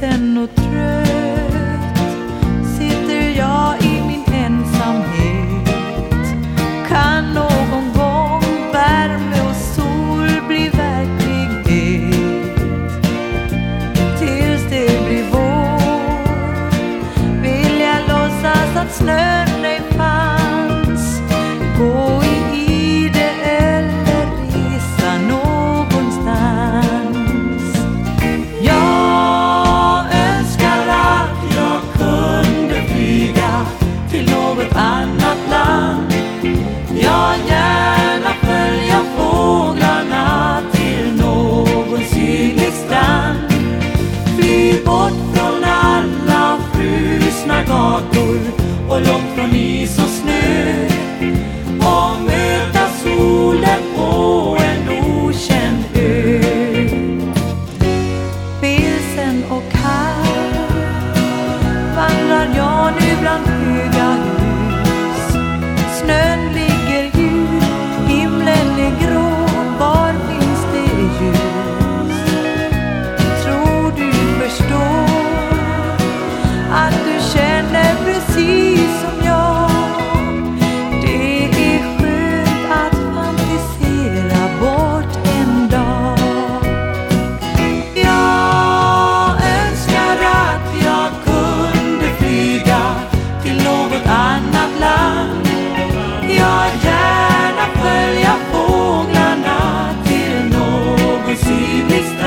ledsen och trött sitter jag i min ensamhet. Kan någon gång värme och sol bli verklighet? Tills det blir vår vill jag låtsas att snön gator och långt från is och snö och möta solen på en okänd ö. Vilsen och kall vandrar jag nu bland hus Cristo.